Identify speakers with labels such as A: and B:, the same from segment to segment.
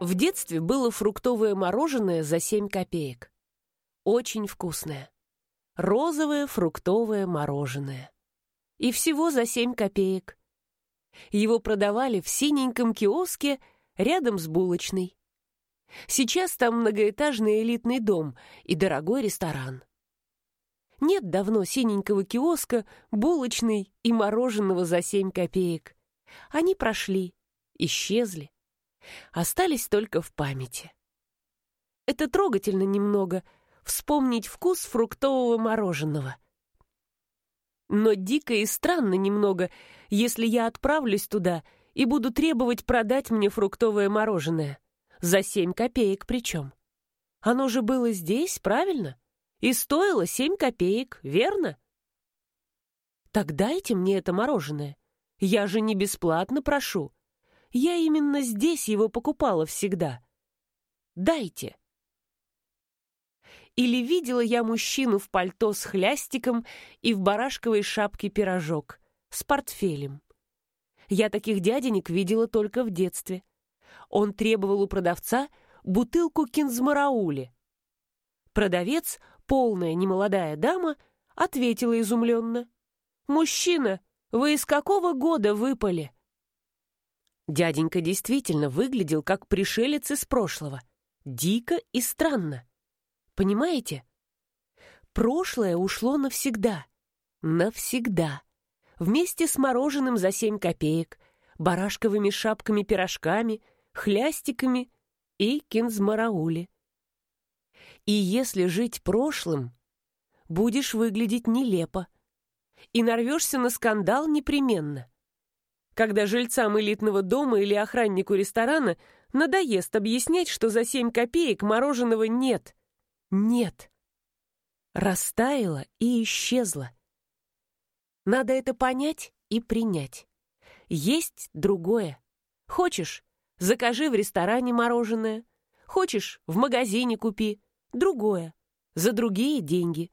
A: В детстве было фруктовое мороженое за 7 копеек. Очень вкусное. Розовое фруктовое мороженое. И всего за 7 копеек. Его продавали в синеньком киоске рядом с булочной. Сейчас там многоэтажный элитный дом и дорогой ресторан. Нет давно синенького киоска, булочной и мороженого за 7 копеек. Они прошли, исчезли остались только в памяти. Это трогательно немного вспомнить вкус фруктового мороженого. Но дико и странно немного, если я отправлюсь туда и буду требовать продать мне фруктовое мороженое. За семь копеек причем. Оно же было здесь, правильно? И стоило семь копеек, верно? Так дайте мне это мороженое. Я же не бесплатно прошу. Я именно здесь его покупала всегда. Дайте. Или видела я мужчину в пальто с хлястиком и в барашковой шапке пирожок, с портфелем. Я таких дяденек видела только в детстве. Он требовал у продавца бутылку кинзмараули. Продавец, полная немолодая дама, ответила изумленно. «Мужчина, вы из какого года выпали?» Дяденька действительно выглядел как пришелец из прошлого. Дико и странно. Понимаете? Прошлое ушло навсегда. Навсегда. Вместе с мороженым за семь копеек, барашковыми шапками-пирожками, хлястиками и кинзмараули. И если жить прошлым, будешь выглядеть нелепо. И нарвешься на скандал непременно когда жильцам элитного дома или охраннику ресторана надоест объяснять, что за семь копеек мороженого нет. Нет. Растаяло и исчезло. Надо это понять и принять. Есть другое. Хочешь, закажи в ресторане мороженое. Хочешь, в магазине купи. Другое. За другие деньги.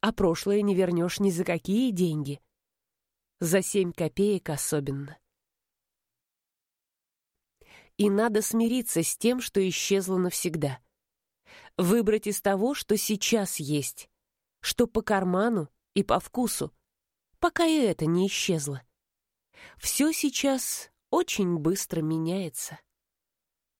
A: А прошлое не вернешь ни за какие деньги за семь копеек особенно. И надо смириться с тем, что исчезло навсегда. Выбрать из того, что сейчас есть, что по карману и по вкусу, пока и это не исчезло. Все сейчас очень быстро меняется.